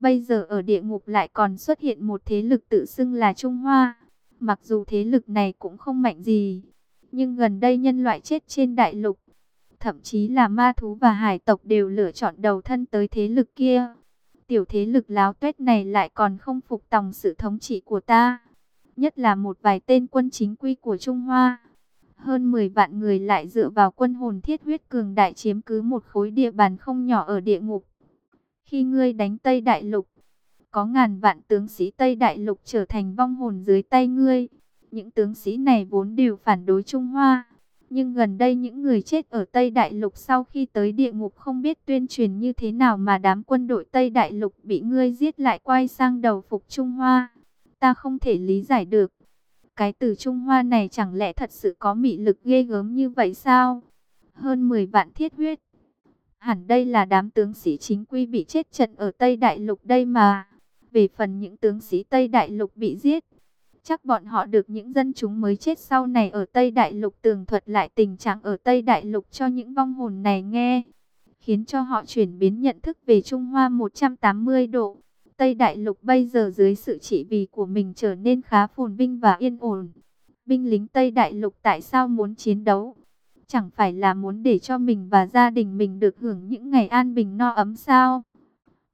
Bây giờ ở địa ngục lại còn xuất hiện một thế lực tự xưng là Trung Hoa. Mặc dù thế lực này cũng không mạnh gì, nhưng gần đây nhân loại chết trên đại lục, thậm chí là ma thú và hải tộc đều lựa chọn đầu thân tới thế lực kia. Tiểu thế lực láo tuét này lại còn không phục tòng sự thống trị của ta. Nhất là một vài tên quân chính quy của Trung Hoa. Hơn 10 vạn người lại dựa vào quân hồn thiết huyết cường đại chiếm cứ một khối địa bàn không nhỏ ở địa ngục. Khi ngươi đánh Tây Đại Lục, có ngàn vạn tướng sĩ Tây Đại Lục trở thành vong hồn dưới tay ngươi. Những tướng sĩ này vốn đều phản đối Trung Hoa. Nhưng gần đây những người chết ở Tây Đại Lục sau khi tới địa ngục không biết tuyên truyền như thế nào mà đám quân đội Tây Đại Lục bị ngươi giết lại quay sang đầu phục Trung Hoa. Ta không thể lý giải được. Cái từ Trung Hoa này chẳng lẽ thật sự có mị lực ghê gớm như vậy sao? Hơn 10 vạn thiết huyết. Hẳn đây là đám tướng sĩ chính quy bị chết trận ở Tây Đại Lục đây mà. Về phần những tướng sĩ Tây Đại Lục bị giết, chắc bọn họ được những dân chúng mới chết sau này ở Tây Đại Lục tường thuật lại tình trạng ở Tây Đại Lục cho những vong hồn này nghe, khiến cho họ chuyển biến nhận thức về Trung Hoa 180 độ. Tây Đại Lục bây giờ dưới sự trị vì của mình trở nên khá phồn vinh và yên ổn. Binh lính Tây Đại Lục tại sao muốn chiến đấu? Chẳng phải là muốn để cho mình và gia đình mình được hưởng những ngày an bình no ấm sao?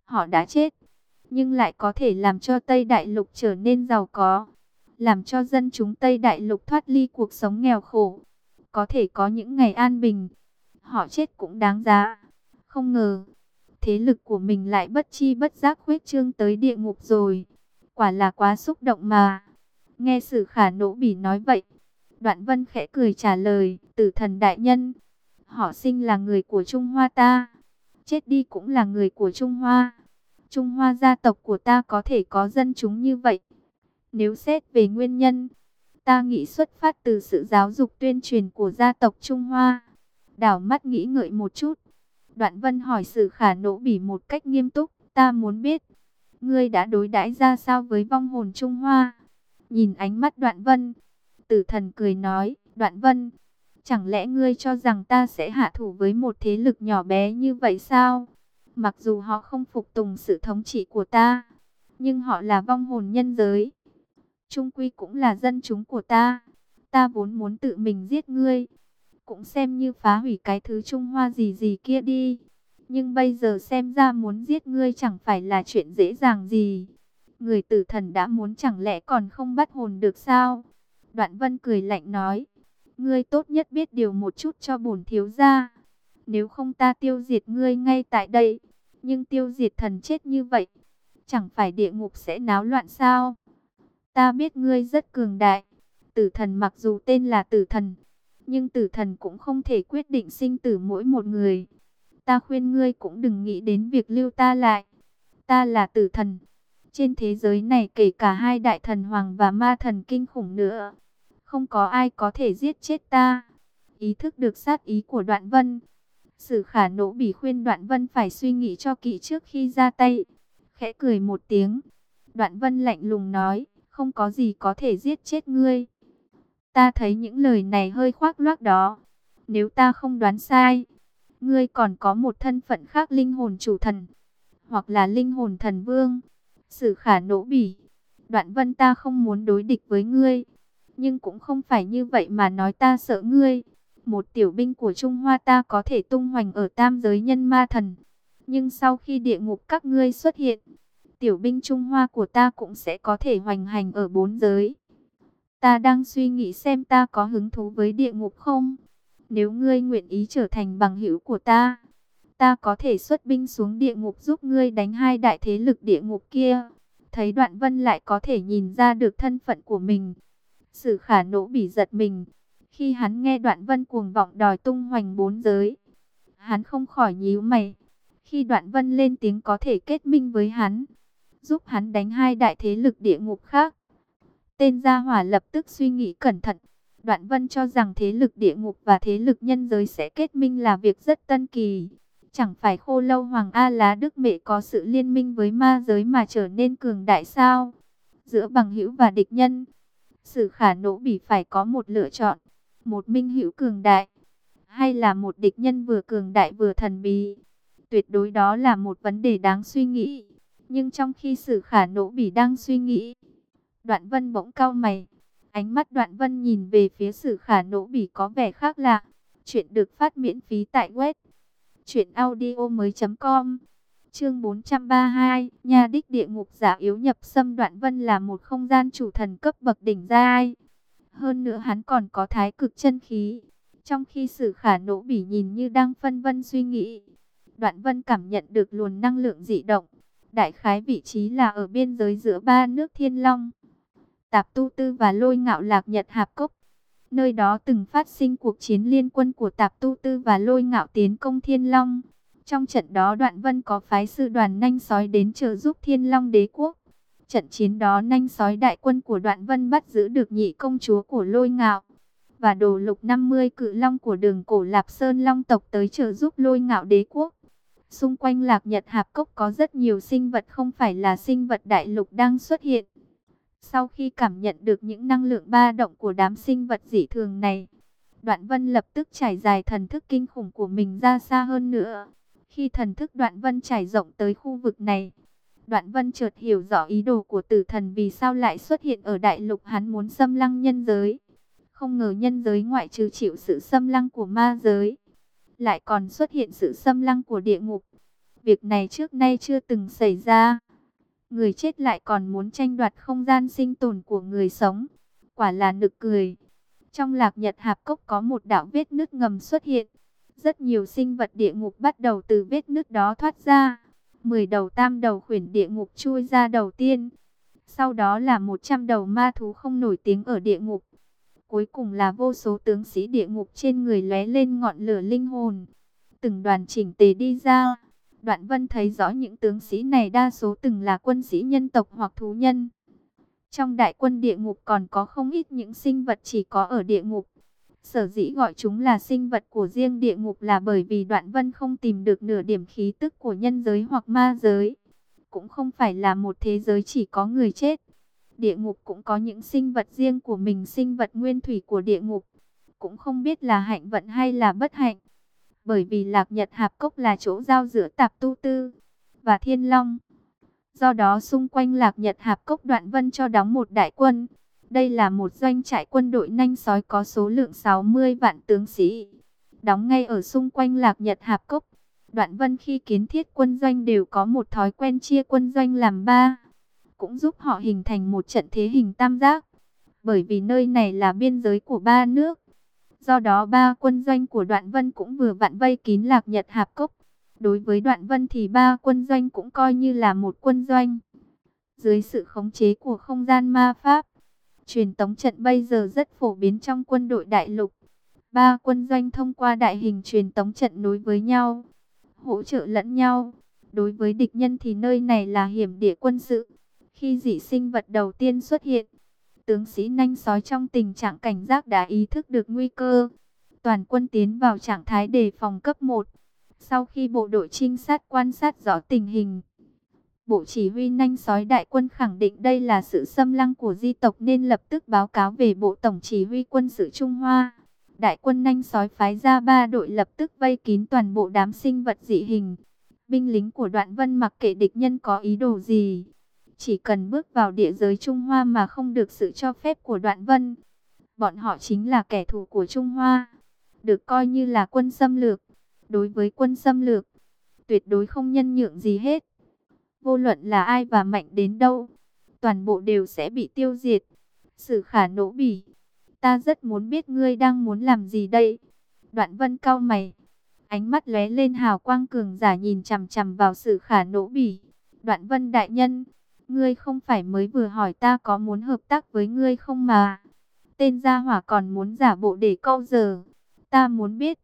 Họ đã chết, nhưng lại có thể làm cho Tây Đại Lục trở nên giàu có làm cho dân chúng Tây Đại Lục thoát ly cuộc sống nghèo khổ, có thể có những ngày an bình. Họ chết cũng đáng giá. Không ngờ, thế lực của mình lại bất chi bất giác khuếch trương tới địa ngục rồi. Quả là quá xúc động mà. Nghe sự khả nỗ bỉ nói vậy, Đoạn Vân khẽ cười trả lời, tử thần đại nhân, họ sinh là người của Trung Hoa ta, chết đi cũng là người của Trung Hoa. Trung Hoa gia tộc của ta có thể có dân chúng như vậy. Nếu xét về nguyên nhân, ta nghĩ xuất phát từ sự giáo dục tuyên truyền của gia tộc Trung Hoa. Đảo mắt nghĩ ngợi một chút. Đoạn vân hỏi sự khả nỗ bỉ một cách nghiêm túc. Ta muốn biết, ngươi đã đối đãi ra sao với vong hồn Trung Hoa? Nhìn ánh mắt đoạn vân, tử thần cười nói, đoạn vân, chẳng lẽ ngươi cho rằng ta sẽ hạ thủ với một thế lực nhỏ bé như vậy sao? Mặc dù họ không phục tùng sự thống trị của ta, nhưng họ là vong hồn nhân giới trung quy cũng là dân chúng của ta. Ta vốn muốn tự mình giết ngươi, cũng xem như phá hủy cái thứ Trung Hoa gì gì kia đi. Nhưng bây giờ xem ra muốn giết ngươi chẳng phải là chuyện dễ dàng gì. Người tử thần đã muốn chẳng lẽ còn không bắt hồn được sao? Đoạn vân cười lạnh nói, ngươi tốt nhất biết điều một chút cho bổn thiếu gia. Nếu không ta tiêu diệt ngươi ngay tại đây, nhưng tiêu diệt thần chết như vậy, chẳng phải địa ngục sẽ náo loạn sao? Ta biết ngươi rất cường đại. Tử thần mặc dù tên là tử thần, nhưng tử thần cũng không thể quyết định sinh tử mỗi một người. Ta khuyên ngươi cũng đừng nghĩ đến việc lưu ta lại. Ta là tử thần. Trên thế giới này kể cả hai đại thần hoàng và ma thần kinh khủng nữa. Không có ai có thể giết chết ta. Ý thức được sát ý của đoạn vân. Sử khả nỗ bỉ khuyên đoạn vân phải suy nghĩ cho kỹ trước khi ra tay. Khẽ cười một tiếng. Đoạn vân lạnh lùng nói không có gì có thể giết chết ngươi. Ta thấy những lời này hơi khoác loác đó. Nếu ta không đoán sai, ngươi còn có một thân phận khác linh hồn chủ thần, hoặc là linh hồn thần vương. Sử khả nỗ bỉ, đoạn vân ta không muốn đối địch với ngươi, nhưng cũng không phải như vậy mà nói ta sợ ngươi. Một tiểu binh của Trung Hoa ta có thể tung hoành ở tam giới nhân ma thần, nhưng sau khi địa ngục các ngươi xuất hiện, tiểu binh Trung Hoa của ta cũng sẽ có thể hoành hành ở bốn giới. Ta đang suy nghĩ xem ta có hứng thú với địa ngục không? Nếu ngươi nguyện ý trở thành bằng hữu của ta, ta có thể xuất binh xuống địa ngục giúp ngươi đánh hai đại thế lực địa ngục kia. Thấy đoạn vân lại có thể nhìn ra được thân phận của mình. Sử khả nỗ bị giật mình. Khi hắn nghe đoạn vân cuồng vọng đòi tung hoành bốn giới. Hắn không khỏi nhíu mày. Khi đoạn vân lên tiếng có thể kết minh với hắn giúp hắn đánh hai đại thế lực địa ngục khác. Tên gia hỏa lập tức suy nghĩ cẩn thận. Đoạn vân cho rằng thế lực địa ngục và thế lực nhân giới sẽ kết minh là việc rất tân kỳ. Chẳng phải khô lâu Hoàng A Lá Đức Mệ có sự liên minh với ma giới mà trở nên cường đại sao? Giữa bằng hữu và địch nhân, sự khả nỗ bỉ phải có một lựa chọn. Một minh hữu cường đại, hay là một địch nhân vừa cường đại vừa thần bí. Tuyệt đối đó là một vấn đề đáng suy nghĩ. Nhưng trong khi sử khả nỗ bỉ đang suy nghĩ, đoạn vân bỗng cau mày. Ánh mắt đoạn vân nhìn về phía sử khả nỗ bỉ có vẻ khác lạ. Chuyện được phát miễn phí tại web. Chuyện audio mới.com Chương 432, nhà đích địa ngục giả yếu nhập xâm đoạn vân là một không gian chủ thần cấp bậc đỉnh giai. Hơn nữa hắn còn có thái cực chân khí. Trong khi sử khả nỗ bỉ nhìn như đang phân vân suy nghĩ, đoạn vân cảm nhận được luồn năng lượng dị động. Đại khái vị trí là ở biên giới giữa ba nước Thiên Long, Tạp Tu Tư và Lôi Ngạo Lạc Nhật Hạp Cốc. Nơi đó từng phát sinh cuộc chiến liên quân của Tạp Tu Tư và Lôi Ngạo tiến công Thiên Long. Trong trận đó Đoạn Vân có phái sư đoàn nanh sói đến trợ giúp Thiên Long đế quốc. Trận chiến đó nanh sói đại quân của Đoạn Vân bắt giữ được nhị công chúa của Lôi Ngạo và đồ lục 50 cự long của đường cổ Lạp Sơn Long tộc tới trợ giúp Lôi Ngạo đế quốc. Xung quanh Lạc Nhật Hạp Cốc có rất nhiều sinh vật không phải là sinh vật đại lục đang xuất hiện. Sau khi cảm nhận được những năng lượng ba động của đám sinh vật dị thường này, Đoạn Vân lập tức trải dài thần thức kinh khủng của mình ra xa hơn nữa. Khi thần thức Đoạn Vân trải rộng tới khu vực này, Đoạn Vân chợt hiểu rõ ý đồ của tử thần vì sao lại xuất hiện ở đại lục hắn muốn xâm lăng nhân giới. Không ngờ nhân giới ngoại trừ chịu sự xâm lăng của ma giới, lại còn xuất hiện sự xâm lăng của địa ngục. Việc này trước nay chưa từng xảy ra. Người chết lại còn muốn tranh đoạt không gian sinh tồn của người sống. Quả là nực cười. Trong lạc nhật hạp cốc có một đạo vết nứt ngầm xuất hiện. Rất nhiều sinh vật địa ngục bắt đầu từ vết nứt đó thoát ra. Mười đầu tam đầu khuyển địa ngục chui ra đầu tiên. Sau đó là một trăm đầu ma thú không nổi tiếng ở địa ngục. Cuối cùng là vô số tướng sĩ địa ngục trên người lóe lên ngọn lửa linh hồn. Từng đoàn chỉnh tề đi ra. Đoạn vân thấy rõ những tướng sĩ này đa số từng là quân sĩ nhân tộc hoặc thú nhân. Trong đại quân địa ngục còn có không ít những sinh vật chỉ có ở địa ngục. Sở dĩ gọi chúng là sinh vật của riêng địa ngục là bởi vì đoạn vân không tìm được nửa điểm khí tức của nhân giới hoặc ma giới. Cũng không phải là một thế giới chỉ có người chết. Địa ngục cũng có những sinh vật riêng của mình, sinh vật nguyên thủy của địa ngục. Cũng không biết là hạnh vận hay là bất hạnh. Bởi vì Lạc Nhật Hạp Cốc là chỗ giao giữa Tạp Tu Tư và Thiên Long. Do đó xung quanh Lạc Nhật Hạp Cốc Đoạn Vân cho đóng một đại quân. Đây là một doanh trại quân đội nanh sói có số lượng 60 vạn tướng sĩ. Đóng ngay ở xung quanh Lạc Nhật Hạp Cốc. Đoạn Vân khi kiến thiết quân doanh đều có một thói quen chia quân doanh làm ba cũng giúp họ hình thành một trận thế hình tam giác. Bởi vì nơi này là biên giới của ba nước. Do đó ba quân doanh của Đoạn Vân cũng vừa vặn vây kín Lạc Nhật Hạp Cốc. Đối với Đoạn Vân thì ba quân doanh cũng coi như là một quân doanh. Dưới sự khống chế của không gian ma pháp, truyền tống trận bây giờ rất phổ biến trong quân đội đại lục. Ba quân doanh thông qua đại hình truyền tống trận nối với nhau, hỗ trợ lẫn nhau. Đối với địch nhân thì nơi này là hiểm địa quân sự. Khi dị sinh vật đầu tiên xuất hiện, tướng sĩ nanh sói trong tình trạng cảnh giác đã ý thức được nguy cơ. Toàn quân tiến vào trạng thái đề phòng cấp 1. Sau khi bộ đội trinh sát quan sát rõ tình hình, Bộ chỉ huy nanh sói đại quân khẳng định đây là sự xâm lăng của di tộc nên lập tức báo cáo về Bộ Tổng chỉ huy quân sự Trung Hoa. Đại quân nanh sói phái ra ba đội lập tức vây kín toàn bộ đám sinh vật dị hình. Binh lính của đoạn vân mặc kệ địch nhân có ý đồ gì, chỉ cần bước vào địa giới Trung Hoa mà không được sự cho phép của Đoạn Vân, bọn họ chính là kẻ thù của Trung Hoa, được coi như là quân xâm lược. Đối với quân xâm lược, tuyệt đối không nhân nhượng gì hết. Vô luận là ai và mạnh đến đâu, toàn bộ đều sẽ bị tiêu diệt. Sử khả nỗ bỉ, ta rất muốn biết ngươi đang muốn làm gì đây. Đoạn vân cao mày, ánh mắt lóe lên hào quang cường giả nhìn chằm chằm vào sử khả nỗ bỉ. Đoạn vân đại nhân, Ngươi không phải mới vừa hỏi ta có muốn hợp tác với ngươi không mà. Tên gia hỏa còn muốn giả bộ để câu giờ. Ta muốn biết,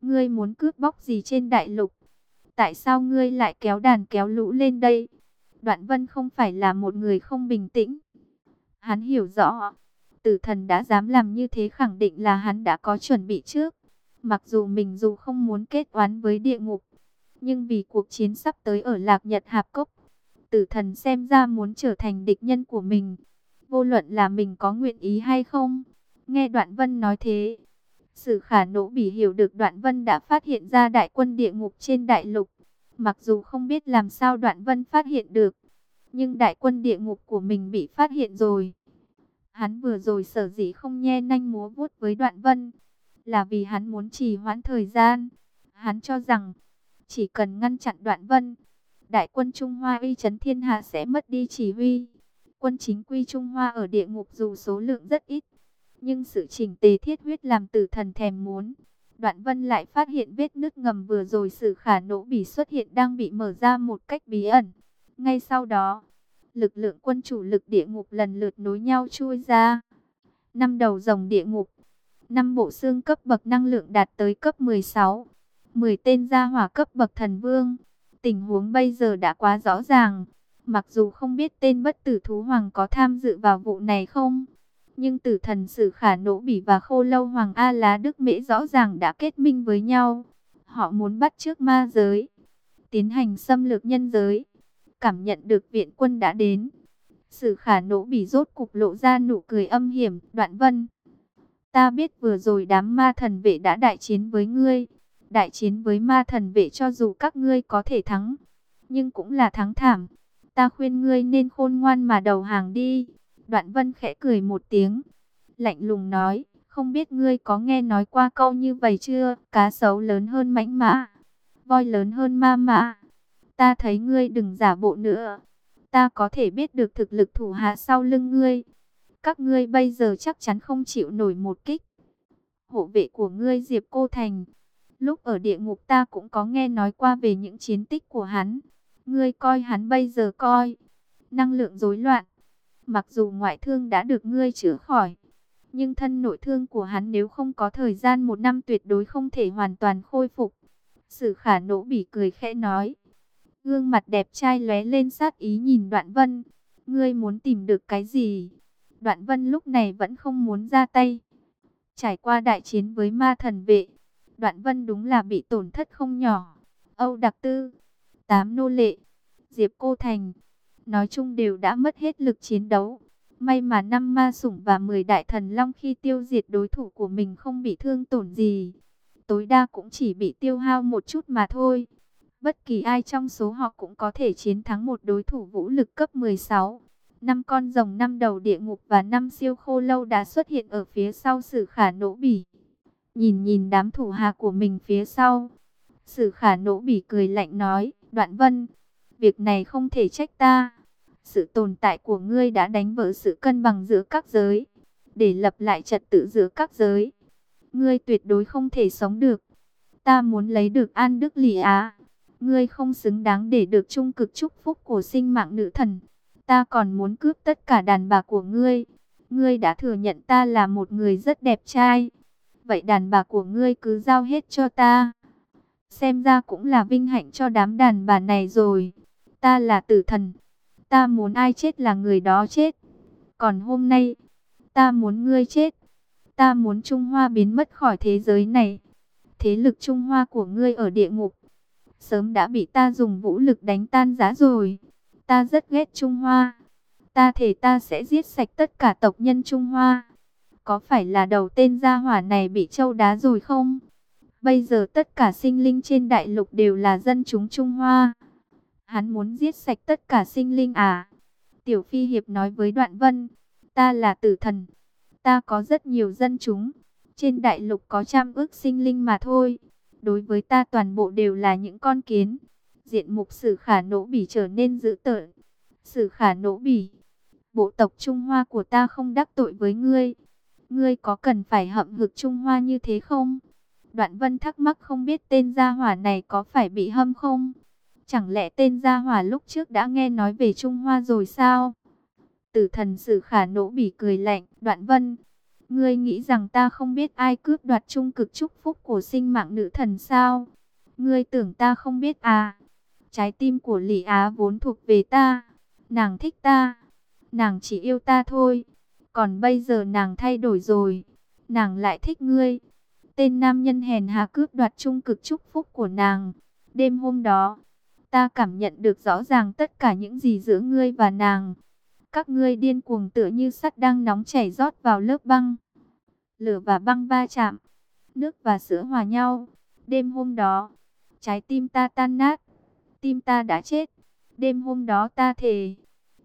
ngươi muốn cướp bóc gì trên đại lục. Tại sao ngươi lại kéo đàn kéo lũ lên đây? Đoạn vân không phải là một người không bình tĩnh. Hắn hiểu rõ, tử thần đã dám làm như thế khẳng định là hắn đã có chuẩn bị trước. Mặc dù mình dù không muốn kết oán với địa ngục, nhưng vì cuộc chiến sắp tới ở Lạc Nhật Hạp Cốc, tử thần xem ra muốn trở thành địch nhân của mình. Vô luận là mình có nguyện ý hay không. Nghe Đoạn Vân nói thế. Sử khả nỗ bỉ hiểu được Đoạn Vân đã phát hiện ra đại quân địa ngục trên đại lục. Mặc dù không biết làm sao Đoạn Vân phát hiện được, nhưng đại quân địa ngục của mình bị phát hiện rồi. Hắn vừa rồi sở dĩ không nhe nanh múa vuốt với Đoạn Vân, là vì hắn muốn trì hoãn thời gian. Hắn cho rằng, chỉ cần ngăn chặn Đoạn Vân, đại quân Trung Hoa uy chấn thiên hạ sẽ mất đi chỉ huy. Quân chính quy Trung Hoa ở địa ngục dù số lượng rất ít, nhưng sự trình tề thiết huyết làm tử thần thèm muốn. Đoạn Vân lại phát hiện vết nứt ngầm vừa rồi sự khả nỗ bỉ xuất hiện đang bị mở ra một cách bí ẩn. Ngay sau đó, lực lượng quân chủ lực địa ngục lần lượt nối nhau chui ra. Năm đầu rồng địa ngục, năm bộ xương cấp bậc năng lượng đạt tới cấp 16, 10 tên gia hỏa cấp bậc thần vương. Tình huống bây giờ đã quá rõ ràng. Mặc dù không biết tên bất tử thú hoàng có tham dự vào vụ này không, nhưng tử thần sử khả nỗ bỉ và khô lâu hoàng A Lá Đức Mễ rõ ràng đã kết minh với nhau. Họ muốn bắt trước ma giới, tiến hành xâm lược nhân giới. Cảm nhận được viện quân đã đến. Sử khả nỗ bỉ rốt cục lộ ra nụ cười âm hiểm, đoạn vân. Ta biết vừa rồi đám ma thần vệ đã đại chiến với ngươi. Đại chiến với ma thần vệ cho dù các ngươi có thể thắng, nhưng cũng là thắng thảm. Ta khuyên ngươi nên khôn ngoan mà đầu hàng đi. Đoạn vân khẽ cười một tiếng. Lạnh lùng nói, không biết ngươi có nghe nói qua câu như vậy chưa? Cá sấu lớn hơn mãnh mã, voi lớn hơn ma mã. Ta thấy ngươi đừng giả bộ nữa. Ta có thể biết được thực lực thủ hạ sau lưng ngươi. Các ngươi bây giờ chắc chắn không chịu nổi một kích. Hộ vệ của ngươi Diệp Cô Thành. Lúc ở địa ngục ta cũng có nghe nói qua về những chiến tích của hắn. Ngươi coi hắn bây giờ coi. Năng lượng rối loạn. Mặc dù ngoại thương đã được ngươi chữa khỏi. Nhưng thân nội thương của hắn nếu không có thời gian một năm tuyệt đối không thể hoàn toàn khôi phục. Sử khả nỗ bỉ cười khẽ nói. Gương mặt đẹp trai lóe lên sát ý nhìn đoạn vân. Ngươi muốn tìm được cái gì? Đoạn vân lúc này vẫn không muốn ra tay. Trải qua đại chiến với ma thần vệ. Đoạn vân đúng là bị tổn thất không nhỏ. Âu Đặc Tư, Tám Nô Lệ, Diệp Cô Thành, nói chung đều đã mất hết lực chiến đấu. May mà năm ma sủng và 10 đại thần long khi tiêu diệt đối thủ của mình không bị thương tổn gì. Tối đa cũng chỉ bị tiêu hao một chút mà thôi. Bất kỳ ai trong số họ cũng có thể chiến thắng một đối thủ vũ lực cấp 16. Năm con rồng năm đầu địa ngục và năm siêu khô lâu đã xuất hiện ở phía sau sử khả nỗ bỉ. Nhìn nhìn đám thủ hạ của mình phía sau. Sử khả nỗ bỉ cười lạnh nói, đoạn vân, việc này không thể trách ta. Sự tồn tại của ngươi đã đánh vỡ sự cân bằng giữa các giới, để lập lại trật tự giữa các giới. Ngươi tuyệt đối không thể sống được. Ta muốn lấy được an đức lì á. Ngươi không xứng đáng để được trung cực chúc phúc của sinh mạng nữ thần. Ta còn muốn cướp tất cả đàn bà của ngươi. Ngươi đã thừa nhận ta là một người rất đẹp trai. Vậy đàn bà của ngươi cứ giao hết cho ta. Xem ra cũng là vinh hạnh cho đám đàn bà này rồi. Ta là tử thần. Ta muốn ai chết là người đó chết. Còn hôm nay, ta muốn ngươi chết. Ta muốn Trung Hoa biến mất khỏi thế giới này. Thế lực Trung Hoa của ngươi ở địa ngục. Sớm đã bị ta dùng vũ lực đánh tan giá rồi. Ta rất ghét Trung Hoa. Ta thể ta sẽ giết sạch tất cả tộc nhân Trung Hoa. Có phải là đầu tên gia hỏa này bị châu đá rồi không? Bây giờ tất cả sinh linh trên đại lục đều là dân chúng Trung Hoa. Hắn muốn giết sạch tất cả sinh linh à? Tiểu Phi Hiệp nói với Đoạn Vân, ta là tử thần, ta có rất nhiều dân chúng, trên đại lục có trăm ước sinh linh mà thôi. Đối với ta toàn bộ đều là những con kiến. Diện mục sử khả nỗ bỉ trở nên dữ tợn. Sử khả nỗ bỉ, bộ tộc Trung Hoa của ta không đắc tội với ngươi. Ngươi có cần phải hậm hực Trung Hoa như thế không? Đoạn vân thắc mắc không biết tên gia hỏa này có phải bị hâm không? Chẳng lẽ tên gia hỏa lúc trước đã nghe nói về Trung Hoa rồi sao? Tử thần sử khả nỗ bỉ cười lạnh, đoạn vân. Ngươi nghĩ rằng ta không biết ai cướp đoạt trung cực chúc phúc của sinh mạng nữ thần sao? Ngươi tưởng ta không biết à? Trái tim của Lý Á vốn thuộc về ta. Nàng thích ta. Nàng chỉ yêu ta thôi. Còn bây giờ nàng thay đổi rồi. Nàng lại thích ngươi. Tên nam nhân hèn hạ cướp đoạt trung cực chúc phúc của nàng. Đêm hôm đó, ta cảm nhận được rõ ràng tất cả những gì giữa ngươi và nàng. Các ngươi điên cuồng tựa như sắt đang nóng chảy rót vào lớp băng. Lửa và băng va chạm, nước và sữa hòa nhau. Đêm hôm đó, trái tim ta tan nát. tim ta đã chết. Đêm hôm đó ta thề,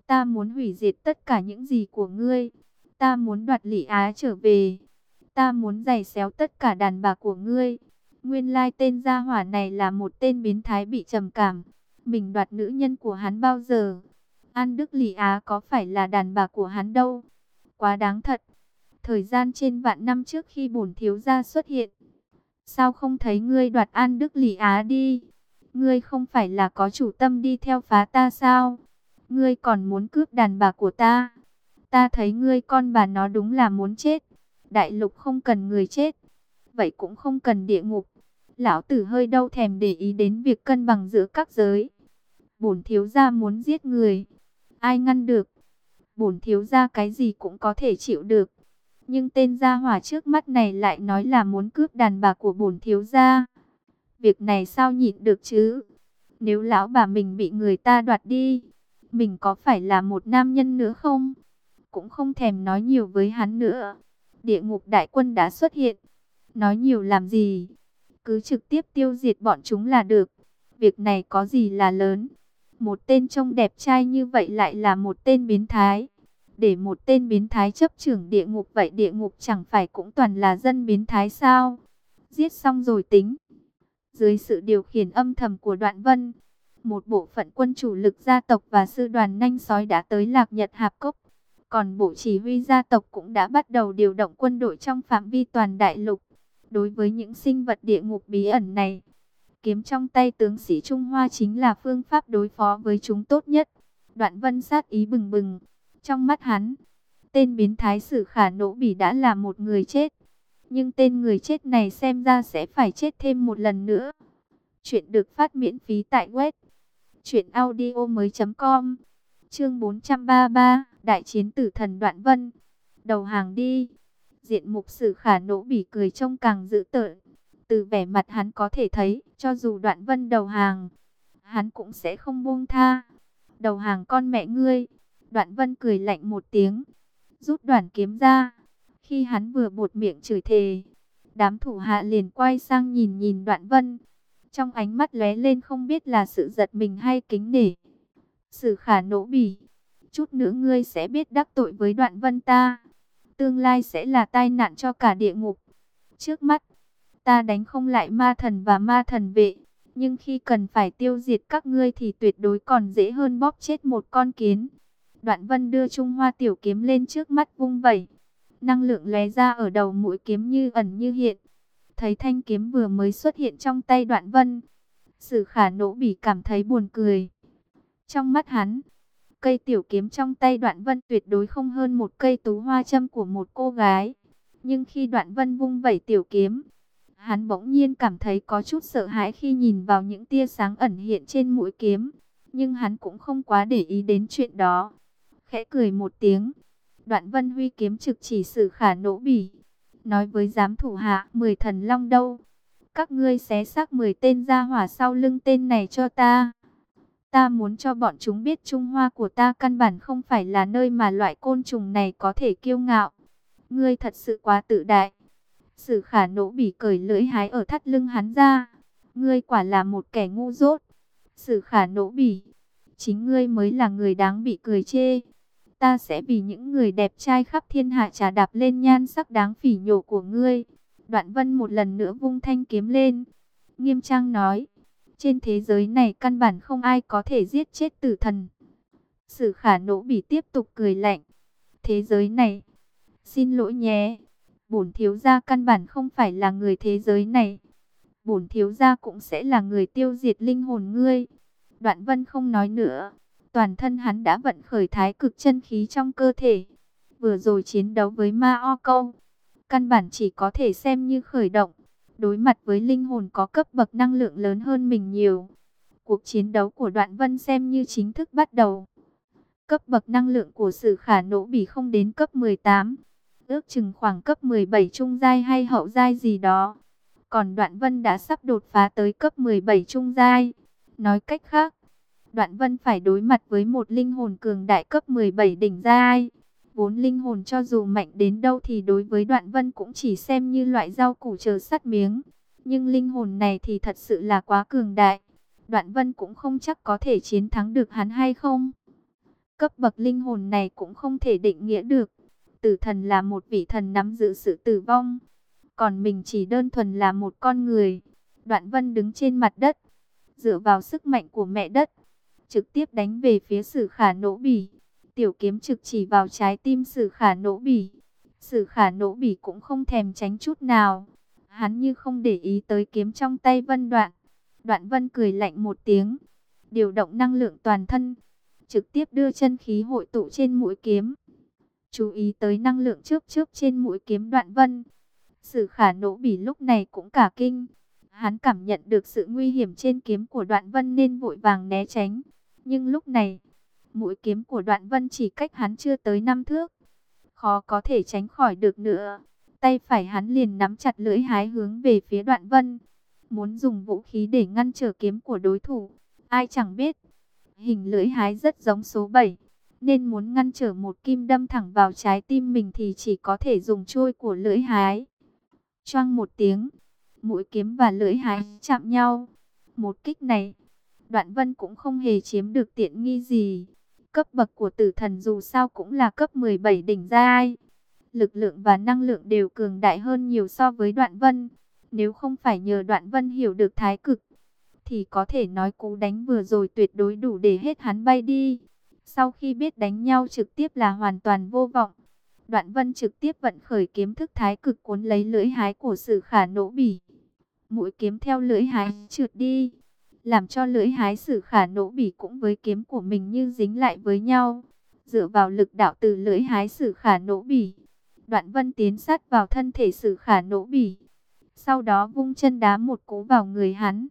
ta muốn hủy diệt tất cả những gì của ngươi. Ta muốn đoạt lỷ Á trở về. Ta muốn giày xéo tất cả đàn bà của ngươi. Nguyên lai tên gia hỏa này là một tên biến thái bị trầm cảm. Mình đoạt nữ nhân của hắn bao giờ? An Đức Lì Á có phải là đàn bà của hắn đâu? Quá đáng thật. Thời gian trên vạn năm trước khi bổn thiếu gia xuất hiện. Sao không thấy ngươi đoạt An Đức Lì Á đi? Ngươi không phải là có chủ tâm đi theo phá ta sao? Ngươi còn muốn cướp đàn bà của ta? Ta thấy ngươi con bà nó đúng là muốn chết. Đại lục không cần người chết. Vậy cũng không cần địa ngục. Lão tử hơi đâu thèm để ý đến việc cân bằng giữa các giới. Bổn thiếu gia muốn giết người. Ai ngăn được? Bổn thiếu gia cái gì cũng có thể chịu được. Nhưng tên gia hỏa trước mắt này lại nói là muốn cướp đàn bà của bổn thiếu gia. Việc này sao nhịn được chứ? Nếu lão bà mình bị người ta đoạt đi, mình có phải là một nam nhân nữa không? Cũng không thèm nói nhiều với hắn nữa. Địa ngục đại quân đã xuất hiện. Nói nhiều làm gì? Cứ trực tiếp tiêu diệt bọn chúng là được. Việc này có gì là lớn? Một tên trông đẹp trai như vậy lại là một tên biến thái. Để một tên biến thái chấp trưởng địa ngục vậy địa ngục chẳng phải cũng toàn là dân biến thái sao? Giết xong rồi tính. Dưới sự điều khiển âm thầm của đoạn vân, một bộ phận quân chủ lực gia tộc và sư đoàn nhanh sói đã tới Lạc Nhật Hạp Cốc. Còn bộ chỉ huy gia tộc cũng đã bắt đầu điều động quân đội trong phạm vi toàn đại lục. Đối với những sinh vật địa ngục bí ẩn này, kiếm trong tay tướng sĩ Trung Hoa chính là phương pháp đối phó với chúng tốt nhất. Đoạn vân sát ý bừng bừng. Trong mắt hắn, tên biến thái sử khả nỗ bỉ đã là một người chết. Nhưng tên người chết này xem ra sẽ phải chết thêm một lần nữa. Chuyện được phát miễn phí tại web. Chuyện audio mới com. Chương 433, Đại chiến tử thần Đoạn Vân. Đầu hàng đi. Diện mục sử khả nỗ bỉ cười trông càng dữ tợn. Từ vẻ mặt hắn có thể thấy, cho dù Đoạn Vân đầu hàng, hắn cũng sẽ không buông tha. Đầu hàng con mẹ ngươi. Đoạn Vân cười lạnh một tiếng, rút đoàn kiếm ra. Khi hắn vừa bột miệng chửi thề, đám thủ hạ liền quay sang nhìn nhìn Đoạn Vân. Trong ánh mắt lóe lên không biết là sự giật mình hay kính nể. Sử khả nỗ bỉ, chút nữa ngươi sẽ biết đắc tội với Đoạn Vân ta. Tương lai sẽ là tai nạn cho cả địa ngục. Trước mắt, ta đánh không lại ma thần và ma thần vệ. Nhưng khi cần phải tiêu diệt các ngươi thì tuyệt đối còn dễ hơn bóp chết một con kiến. Đoạn vân đưa Trung Hoa tiểu kiếm lên trước mắt vung vẩy. Năng lượng lóe ra ở đầu mũi kiếm như ẩn như hiện. Thấy thanh kiếm vừa mới xuất hiện trong tay đoạn vân. Sử khả nỗ bỉ cảm thấy buồn cười. Trong mắt hắn, cây tiểu kiếm trong tay đoạn vân tuyệt đối không hơn một cây tú hoa châm của một cô gái. Nhưng khi đoạn vân vung vẩy tiểu kiếm, hắn bỗng nhiên cảm thấy có chút sợ hãi khi nhìn vào những tia sáng ẩn hiện trên mũi kiếm. Nhưng hắn cũng không quá để ý đến chuyện đó khẽ cười một tiếng. Đoạn vân huy kiếm trực chỉ sử khả nỗ bỉ. Nói với giám thủ hạ, mười thần long đâu? Các ngươi xé xác mười tên ra hỏa sau lưng tên này cho ta. Ta muốn cho bọn chúng biết Trung Hoa của ta căn bản không phải là nơi mà loại côn trùng này có thể kiêu ngạo. Ngươi thật sự quá tự đại. Sử khả nỗ bỉ cởi lưỡi hái ở thắt lưng hắn ra. Ngươi quả là một kẻ ngu dốt. Sử khả nỗ bỉ. Chính ngươi mới là người đáng bị cười chê ta sẽ vì những người đẹp trai khắp thiên hạ trà đạp lên nhan sắc đáng phỉ nhổ của ngươi. Đoạn vân một lần nữa vung thanh kiếm lên. Nghiêm trang nói, trên thế giới này căn bản không ai có thể giết chết tử thần. Sử khả nỗ bỉ tiếp tục cười lạnh. Thế giới này, xin lỗi nhé, bổn thiếu gia căn bản không phải là người thế giới này. Bổn thiếu gia cũng sẽ là người tiêu diệt linh hồn ngươi. Đoạn vân không nói nữa Toàn thân hắn đã vận khởi thái cực chân khí trong cơ thể. Vừa rồi chiến đấu với ma o câu. Căn bản chỉ có thể xem như khởi động. Đối mặt với linh hồn có cấp bậc năng lượng lớn hơn mình nhiều. Cuộc chiến đấu của đoạn vân xem như chính thức bắt đầu. Cấp bậc năng lượng của sự khả nỗ bỉ không đến cấp 18. Ước chừng khoảng cấp 17 trung giai hay hậu giai gì đó. Còn đoạn vân đã sắp đột phá tới cấp 17 trung giai. Nói cách khác, Đoạn Vân phải đối mặt với một linh hồn cường đại cấp 17 đỉnh giai. Vốn linh hồn cho dù mạnh đến đâu thì đối với Đoạn Vân cũng chỉ xem như loại rau củ chờ sắt miếng. Nhưng linh hồn này thì thật sự là quá cường đại. Đoạn vân cũng không chắc có thể chiến thắng được hắn hay không. Cấp bậc linh hồn này cũng không thể định nghĩa được. Tử thần là một vị thần nắm giữ sự tử vong. Còn mình chỉ đơn thuần là một con người. Đoạn vân đứng trên mặt đất. Dựa vào sức mạnh của mẹ đất. Trực tiếp đánh về phía sử khả nỗ bỉ. Tiểu kiếm trực chỉ vào trái tim sử khả nỗ bỉ. Sử khả nỗ bỉ cũng không thèm tránh chút nào. Hắn như không để ý tới kiếm trong tay vân đoạn. Đoạn vân cười lạnh một tiếng. Điều động năng lượng toàn thân. Trực tiếp đưa chân khí hội tụ trên mũi kiếm. Chú ý tới năng lượng trước trước trên mũi kiếm đoạn vân. Sử khả nỗ bỉ lúc này cũng cả kinh. Hắn cảm nhận được sự nguy hiểm trên kiếm của đoạn vân nên vội vàng né tránh. Nhưng lúc này, mũi kiếm của đoạn vân chỉ cách hắn chưa tới năm thước. Khó có thể tránh khỏi được nữa. Tay phải hắn liền nắm chặt lưỡi hái hướng về phía đoạn vân. Muốn dùng vũ khí để ngăn trở kiếm của đối thủ. Ai chẳng biết. Hình lưỡi hái rất giống số 7. Nên muốn ngăn trở một kim đâm thẳng vào trái tim mình thì chỉ có thể dùng trôi của lưỡi hái. Choang một tiếng. Mũi kiếm và lưỡi hái chạm nhau. Một kích này. Đoạn vân cũng không hề chiếm được tiện nghi gì. Cấp bậc của tử thần dù sao cũng là cấp 17 đỉnh giai lực lượng và năng lượng đều cường đại hơn nhiều so với đoạn vân. Nếu không phải nhờ đoạn vân hiểu được thái cực, thì có thể nói cú đánh vừa rồi tuyệt đối đủ để hết hắn bay đi. Sau khi biết đánh nhau trực tiếp là hoàn toàn vô vọng, đoạn vân trực tiếp vận khởi kiếm thức thái cực cuốn lấy lưỡi hái của sự khả nỗ bỉ. Mũi kiếm theo lưỡi hái trượt đi, làm cho lưỡi hái sử khả nỗ bỉ cũng với kiếm của mình như dính lại với nhau. Dựa vào lực đạo từ lưỡi hái sử khả nỗ bỉ, Đoạn vân tiến sát vào thân thể sử khả nỗ bỉ. Sau đó vung chân đá một cú vào người hắn.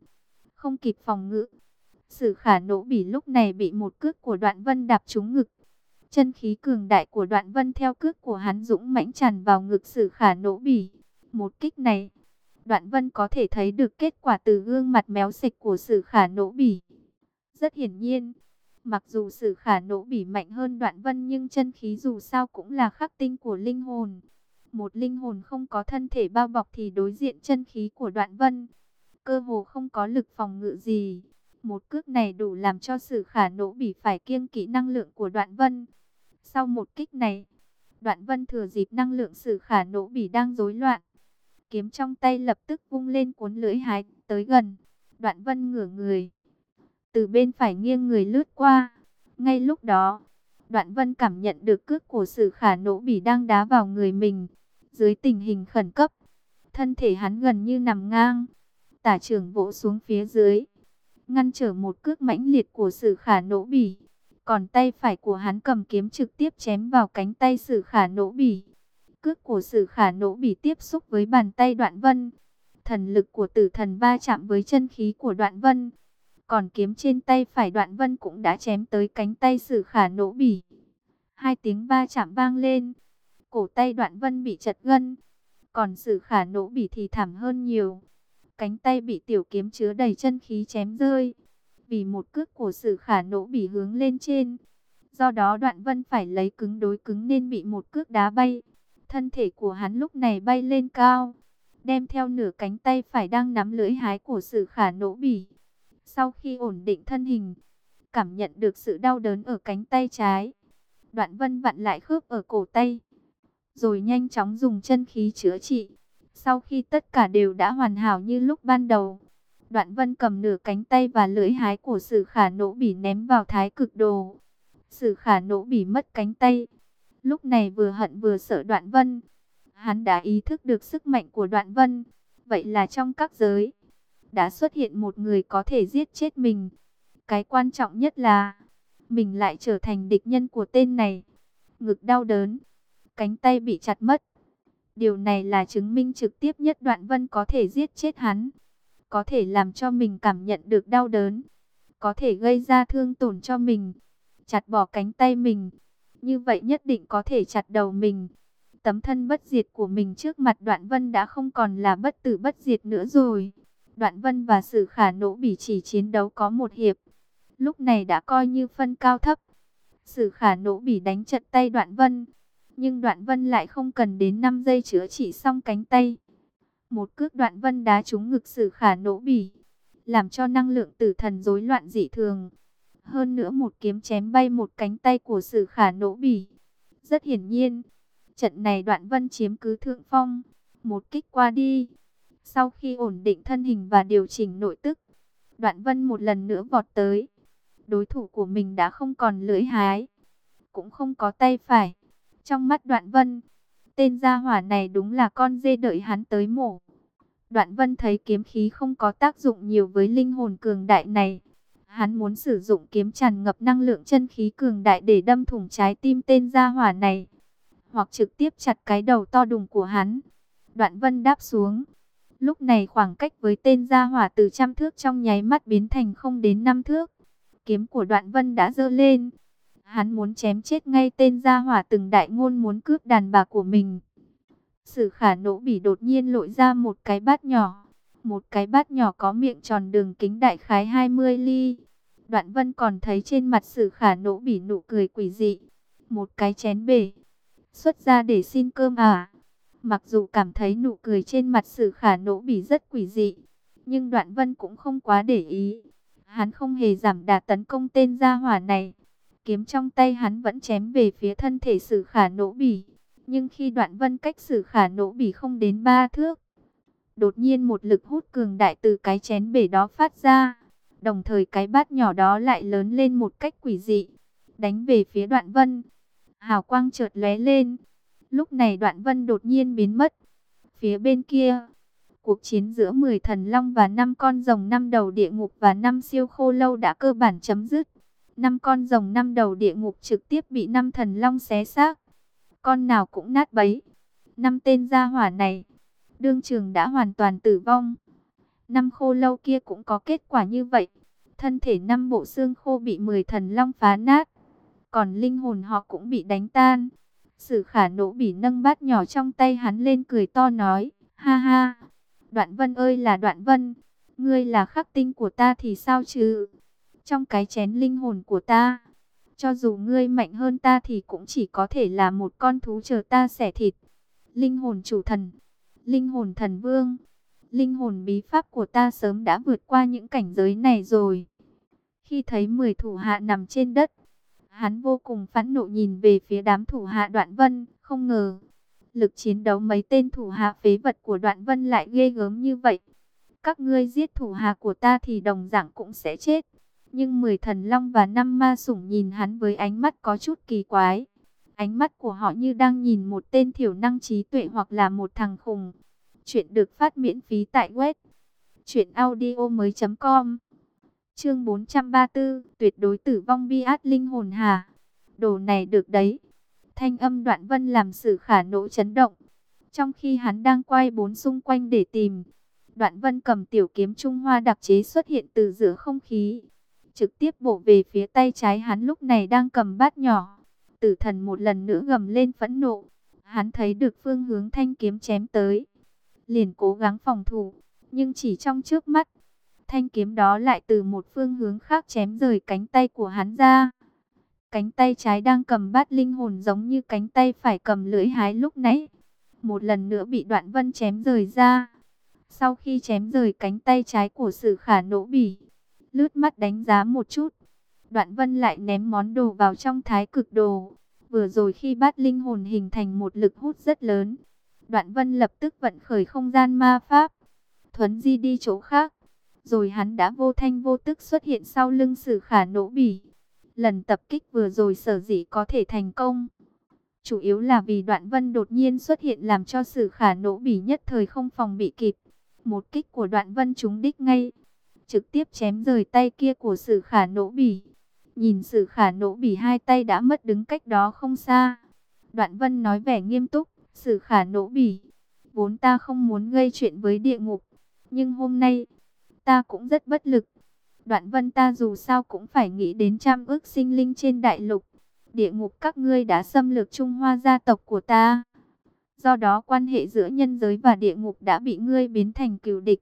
Không kịp phòng ngự. Sử khả nỗ bỉ lúc này bị một cước của đoạn vân đạp trúng ngực. Chân khí cường đại của đoạn vân theo cước của hắn dũng mãnh tràn vào ngực sử khả nỗ bỉ. Một kích này, đoạn vân có thể thấy được kết quả từ gương mặt méo xịch của sử khả nỗ bỉ. Rất hiển nhiên, Mặc dù Sử khả nỗ bỉ mạnh hơn đoạn vân nhưng chân khí dù sao cũng là khắc tinh của linh hồn. Một linh hồn không có thân thể bao bọc thì đối diện chân khí của đoạn vân. Cơ hồ không có lực phòng ngự gì. Một cước này đủ làm cho Sử khả nỗ bỉ phải kiêng kỹ năng lượng của đoạn vân. Sau một kích này, đoạn vân thừa dịp năng lượng Sử khả nỗ bỉ đang rối loạn. Kiếm trong tay lập tức vung lên cuốn lưỡi hái tới gần. Đoạn vân ngửa người từ bên phải nghiêng người lướt qua. Ngay lúc đó, Đoạn Vân cảm nhận được cước của sử khả nỗ bỉ đang đá vào người mình. Dưới tình hình khẩn cấp, thân thể hắn gần như nằm ngang. Tả trưởng vỗ xuống phía dưới, ngăn trở một cước mãnh liệt của sử khả nỗ bỉ. Còn tay phải của hắn cầm kiếm trực tiếp chém vào cánh tay sử khả nỗ bỉ. Cước của sử khả nỗ bỉ tiếp xúc với bàn tay đoạn vân. Thần lực của tử thần va chạm với chân khí của đoạn vân còn kiếm trên tay phải đoạn vân cũng đã chém tới cánh tay sử khả nỗ bỉ. Hai tiếng va chạm vang lên. Cổ tay đoạn vân bị chật gân. Còn sử khả nỗ bỉ thì thảm hơn nhiều. Cánh tay bị tiểu kiếm chứa đầy chân khí chém rơi. Vì một cước của sử khả nỗ bỉ hướng lên trên. Do đó đoạn vân phải lấy cứng đối cứng nên bị một cước đá bay. Thân thể của hắn lúc này bay lên cao. Đem theo nửa cánh tay phải đang nắm lưỡi hái của sự khả nỗ bỉ. Sau khi ổn định thân hình, cảm nhận được sự đau đớn ở cánh tay trái. Đoạn vân vặn lại khớp ở cổ tay, rồi nhanh chóng dùng chân khí chữa trị. Sau khi tất cả đều đã hoàn hảo như lúc ban đầu, đoạn vân cầm nửa cánh tay và lưỡi hái của sự khả nỗ bỉ ném vào thái cực đồ. Sự khả nỗ bỉ mất cánh tay. Lúc này vừa hận vừa sợ đoạn vân. Hắn đã ý thức được sức mạnh của đoạn vân. Vậy là trong các giới đã xuất hiện một người có thể giết chết mình. Cái quan trọng nhất là, mình lại trở thành địch nhân của tên này. Ngực đau đớn, cánh tay bị chặt mất. Điều này là chứng minh trực tiếp nhất đoạn vân có thể giết chết hắn. Có thể làm cho mình cảm nhận được đau đớn. Có thể gây ra thương tổn cho mình. Chặt bỏ cánh tay mình. Như vậy nhất định có thể chặt đầu mình. Tấm thân bất diệt của mình trước mặt đoạn vân đã không còn là bất tử bất diệt nữa rồi. Đoạn Vân và Sử Khả Nỗ Bỉ chỉ chiến đấu có một hiệp. Lúc này đã coi như phân cao thấp. Sử Khả Nỗ Bỉ đánh chật tay Đoạn Vân. Nhưng Đoạn Vân lại không cần đến 5 giây chữa trị xong cánh tay. Một cước Đoạn Vân đá trúng ngực Sử Khả Nỗ Bỉ. làm cho năng lượng tử thần rối loạn dị thường. Hơn nữa một kiếm chém bay một cánh tay của sử khả nỗ bỉ. Rất hiển nhiên, trận này đoạn vân chiếm cứ thượng phong, một kích qua đi. Sau khi ổn định thân hình và điều chỉnh nội tức, đoạn vân một lần nữa vọt tới. Đối thủ của mình đã không còn lưỡi hái, cũng không có tay phải. Trong mắt đoạn vân, tên gia hỏa này đúng là con dê đợi hắn tới mổ. Đoạn vân thấy kiếm khí không có tác dụng nhiều với linh hồn cường đại này. Hắn muốn sử dụng kiếm tràn ngập năng lượng chân khí cường đại để đâm thủng trái tim tên gia hỏa này. Hoặc trực tiếp chặt cái đầu to đùng của hắn. Đoạn vân đáp xuống. Lúc này khoảng cách với tên gia hỏa từ trăm thước trong nháy mắt biến thành không đến năm thước. Kiếm của đoạn vân đã dơ lên. Hắn muốn chém chết ngay tên gia hỏa từng đại ngôn muốn cướp đàn bà của mình. Sử khả nỗ bỉ đột nhiên lội ra một cái bát nhỏ. Một cái bát nhỏ có miệng tròn đường kính đại khái 20 ly. Đoạn vân còn thấy trên mặt sử khả nỗ bỉ nụ cười quỷ dị. Một cái chén bể. Xuất ra để xin cơm à. Mặc dù cảm thấy nụ cười trên mặt sử khả nỗ bỉ rất quỷ dị. Nhưng đoạn vân cũng không quá để ý. Hắn không hề giảm đà tấn công tên gia hỏa này. Kiếm trong tay hắn vẫn chém về phía thân thể sử khả nỗ bỉ. Nhưng khi đoạn vân cách sử khả nỗ bỉ không đến ba thước, đột nhiên một lực hút cường đại từ cái chén bể đó phát ra. Đồng thời cái bát nhỏ đó lại lớn lên một cách quỷ dị, đánh về phía đoạn vân. Hào quang chợt lóe lên. Lúc này đoạn vân đột nhiên biến mất. Phía bên kia, cuộc chiến giữa 10 thần long và 5 con rồng năm đầu địa ngục và 5 siêu khô lâu đã cơ bản chấm dứt. năm con rồng năm đầu địa ngục trực tiếp bị năm thần long xé xác con nào cũng nát bấy. Năm tên gia hỏa này, đương trường đã hoàn toàn tử vong. Năm khô lâu kia cũng có kết quả như vậy. Thân thể năm bộ xương khô bị 10 thần long phá nát. Còn linh hồn họ cũng bị đánh tan. Sử khả nỗ bỉ nâng bát nhỏ trong tay hắn lên cười to nói. Ha ha, đoạn vân ơi là đoạn vân. Ngươi là khắc tinh của ta thì sao chứ? Trong cái chén linh hồn của ta cho dù ngươi mạnh hơn ta thì cũng chỉ có thể là một con thú chờ ta xẻ thịt. Linh hồn chủ thần, linh hồn thần vương, linh hồn bí pháp của ta sớm đã vượt qua những cảnh giới này rồi. Khi thấy 10 thủ hạ nằm trên đất, hắn vô cùng phẫn nộ nhìn về phía đám thủ hạ đoạn vân, không ngờ. Lực chiến đấu mấy tên thủ hạ phế vật của đoạn vân lại ghê gớm như vậy. Các ngươi giết thủ hạ của ta thì đồng dạng cũng sẽ chết. Nhưng mười thần long và năm ma sủng nhìn hắn với ánh mắt có chút kỳ quái. Ánh mắt của họ như đang nhìn một tên thiểu năng trí tuệ hoặc là một thằng khùng. Chuyện được phát miễn phí tại web. Chuyện audio mới com Chương 434 Tuyệt đối tử vong bi át linh hồn hà Đồ này được đấy Thanh âm đoạn vân làm sự khả nỗ chấn động Trong khi hắn đang quay bốn xung quanh để tìm, Đoạn vân cầm tiểu kiếm Trung Hoa đặc chế xuất hiện từ giữa không khí trực tiếp bổ về phía tay trái hắn lúc này đang cầm bát nhỏ. Tử thần một lần nữa gầm lên phẫn nộ. Hắn thấy được phương hướng thanh kiếm chém tới. Liền cố gắng phòng thủ, nhưng chỉ trong trước mắt. Thanh kiếm đó lại từ một phương hướng khác chém rời cánh tay của hắn ra. Cánh tay trái đang cầm bát linh hồn giống như cánh tay phải cầm lưỡi hái lúc nãy. Một lần nữa bị đoạn vân chém rời ra. Sau khi chém rời cánh tay trái của sự khả nỗ bỉ, lướt mắt đánh giá một chút. Đoạn vân lại ném món đồ vào trong thái cực đồ. Vừa rồi khi bát linh hồn hình thành một lực hút rất lớn. Đoạn vân lập tức vận khởi không gian ma pháp. Thuấn di đi chỗ khác. Rồi hắn đã vô thanh vô tức xuất hiện sau lưng sử khả nỗ bỉ. Lần tập kích vừa rồi sở dĩ có thể thành công. Chủ yếu là vì đoạn vân đột nhiên xuất hiện làm cho sử khả nỗ bỉ nhất thời không phòng bị kịp. Một kích của đoạn vân trúng đích ngay, trực tiếp chém rời tay kia của sử khả nỗ bỉ. Nhìn sự khả nỗ bỉ hai tay đã mất đứng cách đó không xa. Đoạn vân nói vẻ nghiêm túc, sự khả nỗ bỉ. Vốn ta không muốn gây chuyện với địa ngục, nhưng hôm nay, ta cũng rất bất lực. Đoạn vân ta dù sao cũng phải nghĩ đến trăm ước sinh linh trên đại lục. Địa ngục các ngươi đã xâm lược Trung Hoa gia tộc của ta. Do đó quan hệ giữa nhân giới và địa ngục đã bị ngươi biến thành cừu địch.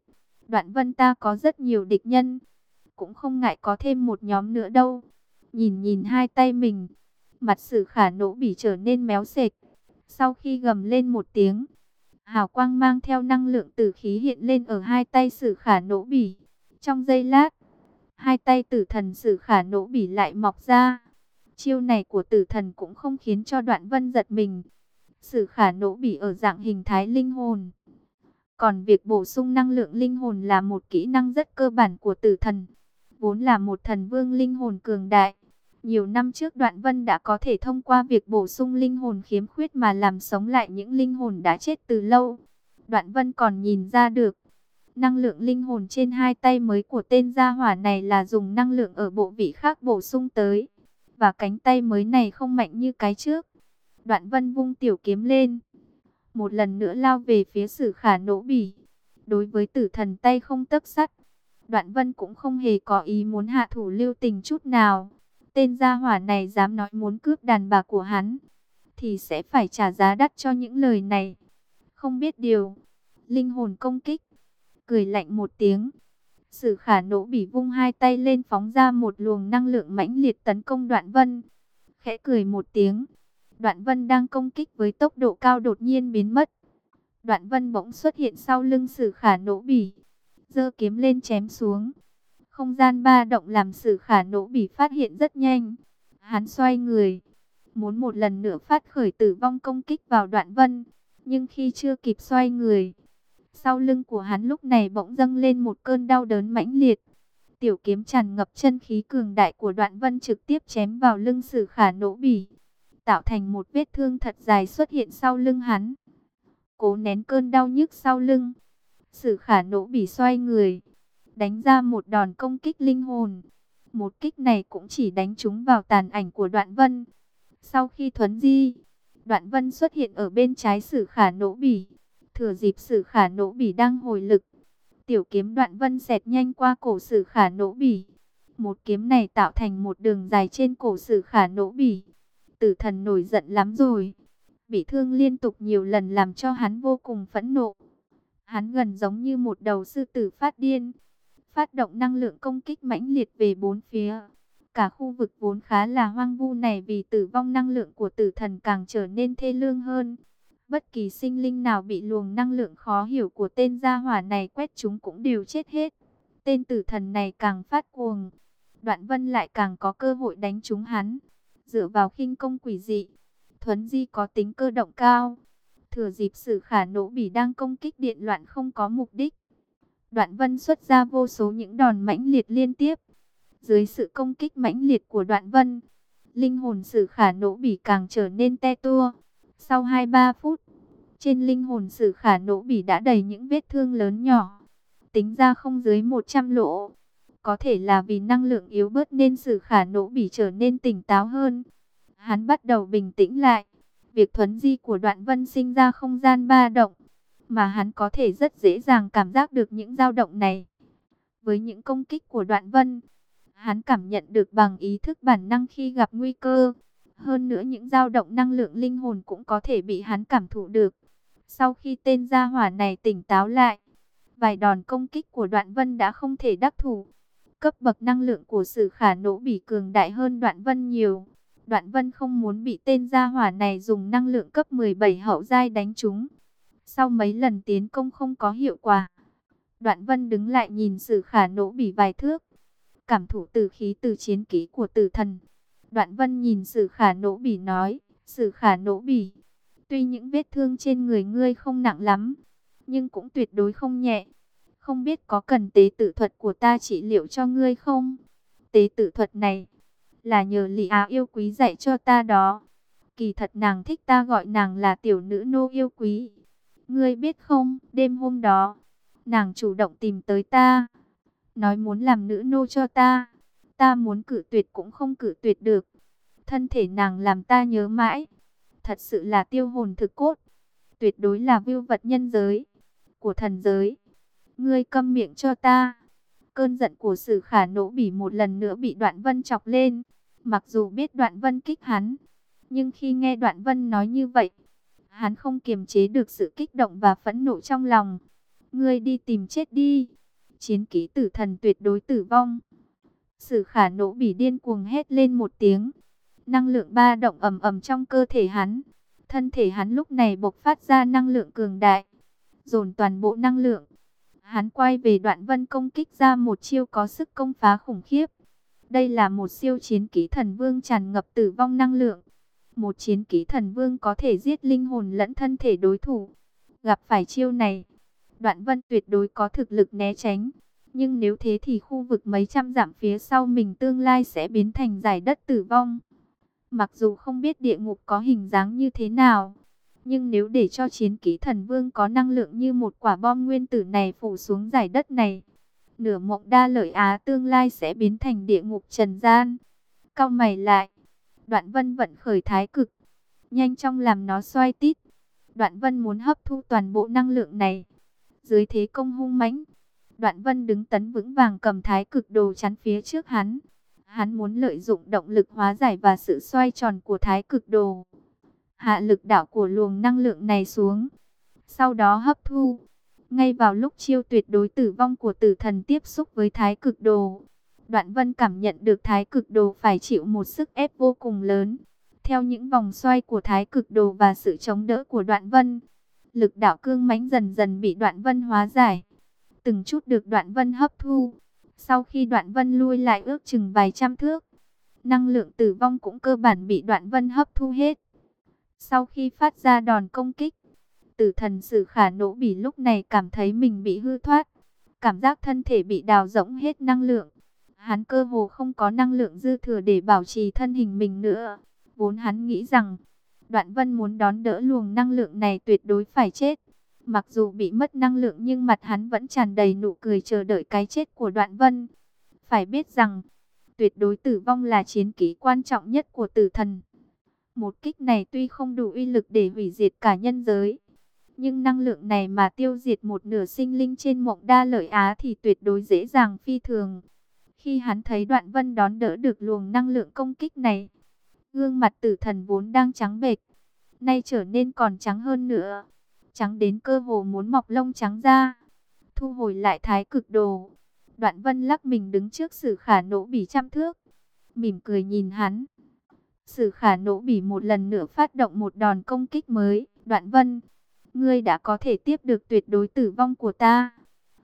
Đoạn vân ta có rất nhiều địch nhân. Cũng không ngại có thêm một nhóm nữa đâu. Nhìn nhìn hai tay mình. Mặt sự khả nỗ bỉ trở nên méo sệt. Sau khi gầm lên một tiếng. Hào quang mang theo năng lượng tử khí hiện lên ở hai tay sự khả nỗ bỉ. Trong giây lát, hai tay tử thần sự khả nỗ bỉ lại mọc ra. Chiêu này của tử thần cũng không khiến cho đoạn vân giật mình. Sự khả nỗ bỉ ở dạng hình thái linh hồn. Còn việc bổ sung năng lượng linh hồn là một kỹ năng rất cơ bản của tử thần. Vốn là một thần vương linh hồn cường đại. Nhiều năm trước Đoạn Vân đã có thể thông qua việc bổ sung linh hồn khiếm khuyết mà làm sống lại những linh hồn đã chết từ lâu. Đoạn Vân còn nhìn ra được, năng lượng linh hồn trên hai tay mới của tên gia hỏa này là dùng năng lượng ở bộ vị khác bổ sung tới. Và cánh tay mới này không mạnh như cái trước. Đoạn Vân vung tiểu kiếm lên. Một lần nữa lao về phía sử khả nỗ bỉ. Đối với tử thần tay không tấc sắt. Đoạn Vân cũng không hề có ý muốn hạ thủ lưu tình chút nào. Tên gia hỏa này dám nói muốn cướp đàn bà của hắn, thì sẽ phải trả giá đắt cho những lời này. Không biết điều, linh hồn công kích, cười lạnh một tiếng. Sử khả nỗ bỉ vung hai tay lên phóng ra một luồng năng lượng mãnh liệt tấn công đoạn vân. Khẽ cười một tiếng, đoạn vân đang công kích với tốc độ cao đột nhiên biến mất. Đoạn vân bỗng xuất hiện sau lưng sử khả nỗ bỉ, giơ kiếm lên chém xuống. Không gian ba động làm sự khả nỗ bị phát hiện rất nhanh. Hắn xoay người, muốn một lần nữa phát khởi tử vong công kích vào đoạn vân. Nhưng khi chưa kịp xoay người, sau lưng của hắn lúc này bỗng dâng lên một cơn đau đớn mãnh liệt. Tiểu kiếm tràn ngập chân khí cường đại của đoạn vân trực tiếp chém vào lưng sử khả nỗ bỉ. Tạo thành một vết thương thật dài xuất hiện sau lưng hắn. Cố nén cơn đau nhức sau lưng. Sử khả nỗ bỉ xoay người đánh ra một đòn công kích linh hồn. Một kích này cũng chỉ đánh trúng vào tàn ảnh của đoạn vân. Sau khi thuấn di, đoạn vân xuất hiện ở bên trái sử khả nỗ bỉ. Thừa dịp sử khả nỗ bỉ đang hồi lực. Tiểu kiếm đoạn vân xẹt nhanh qua cổ sử khả nỗ bỉ. Một kiếm này tạo thành một đường dài trên cổ sử khả nỗ bỉ. Tử thần nổi giận lắm rồi. Bị thương liên tục nhiều lần làm cho hắn vô cùng phẫn nộ. Hắn gần giống như một đầu sư tử phát điên phát động năng lượng công kích mãnh liệt về bốn phía. Cả khu vực vốn khá là hoang vu này vì tử vong năng lượng của tử thần càng trở nên thê lương hơn. Bất kỳ sinh linh nào bị luồng năng lượng khó hiểu của tên gia hỏa này quét chúng cũng đều chết hết. Tên tử thần này càng phát cuồng. Đoạn vân lại càng có cơ hội đánh trúng hắn. Dựa vào khinh công quỷ dị. Thuấn di có tính cơ động cao. Thừa dịp sự khả nỗ bỉ đang công kích điện loạn không có mục đích Đoạn vân xuất ra vô số những đòn mãnh liệt liên tiếp. Dưới sự công kích mãnh liệt của đoạn vân, linh hồn sử khả nỗ bỉ càng trở nên te tua. Sau 2-3 phút, trên linh hồn sử khả nỗ bỉ đã đầy những vết thương lớn nhỏ. Tính ra không dưới 100 lỗ. Có thể là vì năng lượng yếu bớt nên sử khả nỗ bỉ trở nên tỉnh táo hơn. Hắn bắt đầu bình tĩnh lại. Việc thuấn di của đoạn vân sinh ra không gian ba động mà hắn có thể rất dễ dàng cảm giác được những dao động này. Với những công kích của đoạn vân, hắn cảm nhận được bằng ý thức bản năng khi gặp nguy cơ. Hơn nữa những dao động năng lượng linh hồn cũng có thể bị hắn cảm thụ được. Sau khi tên gia hỏa này tỉnh táo lại, vài đòn công kích của đoạn vân đã không thể đắc thủ. Cấp bậc năng lượng của sự khả nỗ bị cường đại hơn đoạn vân nhiều. Đoạn vân không muốn bị tên gia hỏa này dùng năng lượng cấp 17 hậu giai đánh trúng. Sau mấy lần tiến công không có hiệu quả, Đoạn Vân đứng lại nhìn Sử Khả nỗ bỉ vài thước, cảm thụ từ khí từ chiến ký của tử thần. Đoạn Vân nhìn Sử Khả nỗ bỉ nói, Sử Khả nỗ bỉ, tuy những vết thương trên người ngươi không nặng lắm, nhưng cũng tuyệt đối không nhẹ. Không biết có cần tế tự thuật của ta trị liệu cho ngươi không? Tế tự thuật này là nhờ lì Á yêu quý dạy cho ta đó. Kỳ thật nàng thích ta gọi nàng là tiểu nữ nô yêu quý. Ngươi biết không, đêm hôm đó, nàng chủ động tìm tới ta. Nói muốn làm nữ nô cho ta. Ta muốn cử tuyệt cũng không cử tuyệt được. Thân thể nàng làm ta nhớ mãi. Thật sự là tiêu hồn thực cốt. Tuyệt đối là vưu vật nhân giới. Của thần giới. Ngươi câm miệng cho ta. Cơn giận của sử khả nỗ bỉ một lần nữa bị đoạn vân chọc lên. Mặc dù biết đoạn vân kích hắn. Nhưng khi nghe đoạn vân nói như vậy Hắn không kiềm chế được sự kích động và phẫn nộ trong lòng. Ngươi đi tìm chết đi. Chiến ký tử thần tuyệt đối tử vong. Sử khả nỗ bỉ điên cuồng hét lên một tiếng. Năng lượng ba động ầm ầm trong cơ thể hắn. Thân thể hắn lúc này bộc phát ra năng lượng cường đại. Dồn toàn bộ năng lượng. Hắn quay về đoạn vân công kích ra một chiêu có sức công phá khủng khiếp. Đây là một siêu chiến kỹ thần vương tràn ngập tử vong năng lượng. Một chiến kỹ thần vương có thể giết linh hồn lẫn thân thể đối thủ. Gặp phải chiêu này, đoạn vân tuyệt đối có thực lực né tránh. Nhưng nếu thế thì khu vực mấy trăm dặm phía sau mình tương lai sẽ biến thành giải đất tử vong. Mặc dù không biết địa ngục có hình dáng như thế nào, nhưng nếu để cho chiến kỹ thần vương có năng lượng như một quả bom nguyên tử này phủ xuống giải đất này, nửa mộng đa lợi Á tương lai sẽ biến thành địa ngục trần gian. Cao mày lại, đoạn vân vận khởi thái cực, nhanh chóng làm nó xoay tít. Đoạn vân muốn hấp thu toàn bộ năng lượng này. Dưới thế công hung mãnh, đoạn vân đứng tấn vững vàng cầm thái cực đồ chắn phía trước hắn. Hắn muốn lợi dụng động lực hóa giải và sự xoay tròn của thái cực đồ. Hạ lực đảo của luồng năng lượng này xuống. Sau đó hấp thu. Ngay vào lúc chiêu tuyệt đối tử vong của tử thần tiếp xúc với thái cực đồ. Đoạn vân cảm nhận được thái cực đồ phải chịu một sức ép vô cùng lớn. Theo những vòng xoay của thái cực đồ và sự chống đỡ của đoạn vân. Lực đạo cương mãnh dần dần bị đoạn vân hóa giải. Từng chút được đoạn vân hấp thu. Sau khi đoạn vân lui lại ước chừng vài trăm thước, năng lượng tử vong cũng cơ bản bị đoạn vân hấp thu hết. Sau khi phát ra đòn công kích, tử thần sử khả nỗ bỉ lúc này cảm thấy mình bị hư thoát. Cảm giác thân thể bị đào rỗng hết năng lượng. Hắn cơ hồ không có năng lượng dư thừa để bảo trì thân hình mình nữa. Vốn hắn nghĩ rằng, đoạn vân muốn đón đỡ luồng năng lượng này tuyệt đối phải chết. Mặc dù bị mất năng lượng nhưng mặt hắn vẫn tràn đầy nụ cười chờ đợi cái chết của đoạn vân. Phải biết rằng, tuyệt đối tử vong là chiến kỹ quan trọng nhất của tử thần. Một kích này tuy không đủ uy lực để hủy diệt cả nhân giới. Nhưng năng lượng này mà tiêu diệt một nửa sinh linh trên mộng đa lợi Á thì tuyệt đối dễ dàng phi thường. Khi hắn thấy đoạn vân đón đỡ được luồng năng lượng công kích này, gương mặt tử thần vốn đang trắng bệch, nay trở nên còn trắng hơn nữa trắng đến cơ hồ muốn mọc lông trắng ra. Thu hồi lại thái cực đồ. Đoạn vân lắc mình đứng trước sử khả nỗ bỉ trăm thước. Mỉm cười nhìn hắn. Sử khả nỗ bỉ một lần nữa phát động một đòn công kích mới. Đoạn vân, ngươi đã có thể tiếp được tuyệt đối tử vong của ta.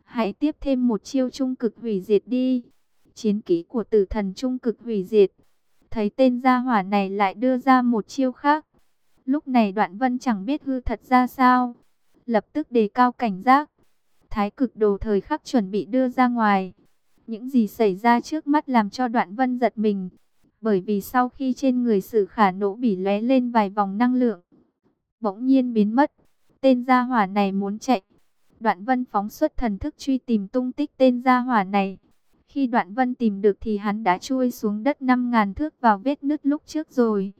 Hãy tiếp thêm một chiêu trung cực hủy diệt đi. Chiến ký của tử thần trung cực hủy diệt. Thấy tên gia hỏa này lại đưa ra một chiêu khác. Lúc này đoạn vân chẳng biết hư thật ra sao. Lập tức đề cao cảnh giác. Thái cực đồ thời khắc chuẩn bị đưa ra ngoài. Những gì xảy ra trước mắt làm cho đoạn vân giật mình. Bởi vì sau khi trên người sự khả nỗ bỉ lóe lên vài vòng năng lượng. Bỗng nhiên biến mất. Tên gia hỏa này muốn chạy. Đoạn vân phóng xuất thần thức truy tìm tung tích tên gia hỏa này. Khi đoạn vân tìm được thì hắn đã chui xuống đất 5.000 thước vào vết nứt lúc trước rồi.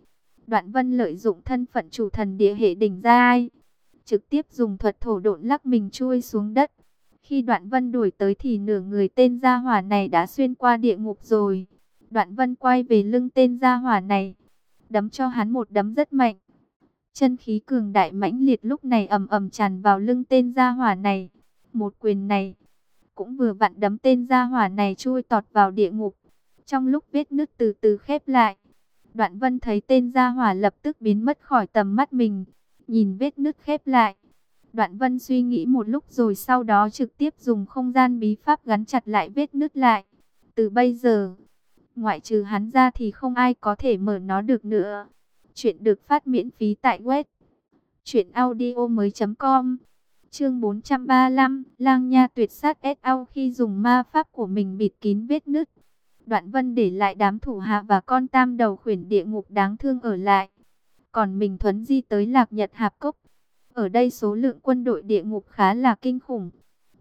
Đoạn vân lợi dụng thân phận chủ thần địa hệ đỉnh ra ai. Trực tiếp dùng thuật thổ độn lắc mình chui xuống đất. Khi đoạn vân đuổi tới thì nửa người tên gia hỏa này đã xuyên qua địa ngục rồi. Đoạn vân quay về lưng tên gia hỏa này. Đấm cho hắn một đấm rất mạnh. Chân khí cường đại mãnh liệt lúc này ầm ầm tràn vào lưng tên gia hỏa này. Một quyền này cũng vừa vặn đấm tên gia hỏa này chui tọt vào địa ngục. Trong lúc vết nứt từ từ khép lại, Đoạn vân thấy tên gia hỏa lập tức biến mất khỏi tầm mắt mình. Nhìn vết nứt khép lại. Đoạn vân suy nghĩ một lúc rồi sau đó trực tiếp dùng không gian bí pháp gắn chặt lại vết nứt lại. Từ bây giờ, ngoại trừ hắn ra thì không ai có thể mở nó được nữa. Chuyện được phát miễn phí tại web. Chuyện audio mới com Chương 435, Lang Nha tuyệt sát SAO khi dùng ma pháp của mình bịt kín vết nứt. Đoạn vân để lại đám thủ hạ và con tam đầu khuyển địa ngục đáng thương ở lại. Còn mình thuấn di tới lạc nhật hạp cốc. Ở đây số lượng quân đội địa ngục khá là kinh khủng.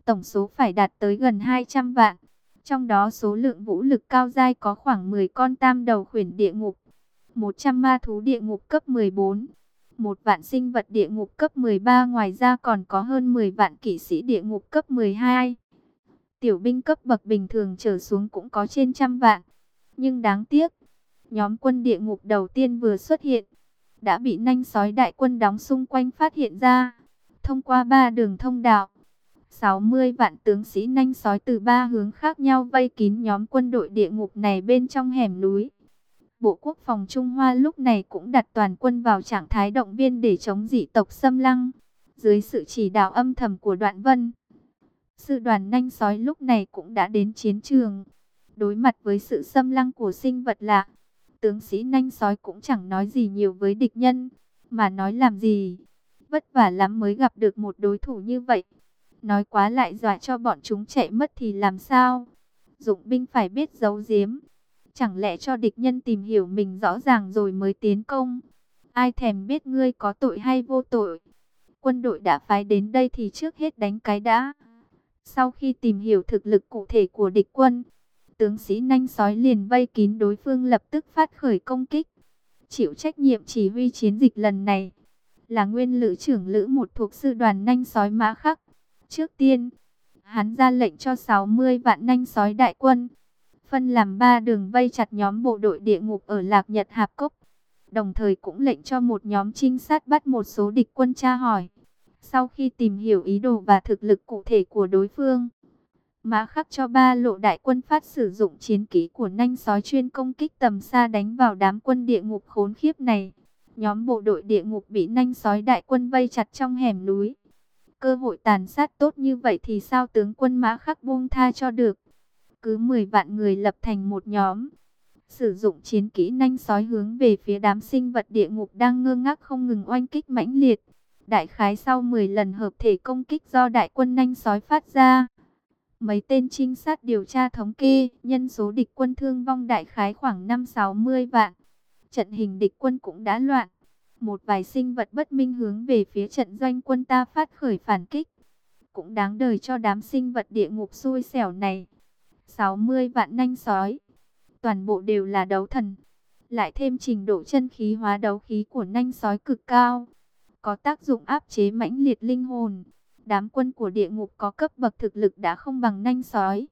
Tổng số phải đạt tới gần 200 vạn. Trong đó số lượng vũ lực cao dai có khoảng 10 con tam đầu khuyển địa ngục. 100 ma thú địa ngục cấp 14. Một vạn sinh vật địa ngục cấp 13 ngoài ra còn có hơn 10 vạn kỵ sĩ địa ngục cấp 12 tiểu binh cấp bậc bình thường trở xuống cũng có trên trăm vạn. Nhưng đáng tiếc, nhóm quân địa ngục đầu tiên vừa xuất hiện, đã bị nanh sói đại quân đóng xung quanh phát hiện ra. Thông qua ba đường thông đạo, 60 vạn tướng sĩ nanh sói từ ba hướng khác nhau vây kín nhóm quân đội địa ngục này bên trong hẻm núi. Bộ Quốc phòng Trung Hoa lúc này cũng đặt toàn quân vào trạng thái động viên để chống dị tộc xâm lăng, dưới sự chỉ đạo âm thầm của Đoạn Vân. Sư đoàn nhanh sói lúc này cũng đã đến chiến trường. Đối mặt với sự xâm lăng của sinh vật lạ, tướng sĩ nhanh sói cũng chẳng nói gì nhiều với địch nhân, mà nói làm gì. Vất vả lắm mới gặp được một đối thủ như vậy. Nói quá lại dọa cho bọn chúng chạy mất thì làm sao? Dụng binh phải biết giấu giếm. Chẳng lẽ cho địch nhân tìm hiểu mình rõ ràng rồi mới tiến công? Ai thèm biết ngươi có tội hay vô tội? Quân đội đã phái đến đây thì trước hết đánh cái đã. Sau khi tìm hiểu thực lực cụ thể của địch quân, tướng sĩ nanh sói liền vây kín đối phương lập tức phát khởi công kích. Chịu trách nhiệm chỉ huy chiến dịch lần này là nguyên lữ trưởng lữ một thuộc sư đoàn nanh sói mã khắc. Trước tiên, hắn ra lệnh cho 60 vạn nanh sói đại quân, phân làm ba đường vây chặt nhóm bộ đội địa ngục ở Lạc Nhật Hạp Cốc. Đồng thời cũng lệnh cho một nhóm trinh sát bắt một số địch quân tra hỏi. Sau khi tìm hiểu ý đồ và thực lực cụ thể của đối phương, Mã khắc cho ba lộ đại quân phát sử dụng chiến kỹ của nanh sói chuyên công kích tầm xa đánh vào đám quân địa ngục khốn khiếp này. Nhóm bộ đội địa ngục bị nanh sói đại quân vây chặt trong hẻm núi. Cơ hội tàn sát tốt như vậy thì sao tướng quân mã khắc buông tha cho được. Cứ 10 vạn người lập thành một nhóm. Sử dụng chiến kỹ nhanh sói hướng về phía đám sinh vật địa ngục đang ngơ ngác không ngừng oanh kích mãnh liệt. Đại khái sau 10 lần hợp thể công kích do đại quân nhanh sói phát ra. Mấy tên trinh sát điều tra thống kê, nhân số địch quân thương vong đại khái khoảng 5-60 vạn. Trận hình địch quân cũng đã loạn. Một vài sinh vật bất minh hướng về phía trận doanh quân ta phát khởi phản kích. Cũng đáng đời cho đám sinh vật địa ngục xui xẻo này. 60 vạn nanh sói. Toàn bộ đều là đấu thần. Lại thêm trình độ chân khí hóa đấu khí của nanh sói cực cao. Có tác dụng áp chế mãnh liệt linh hồn. Đám quân của địa ngục có cấp bậc thực lực đã không bằng nanh sói.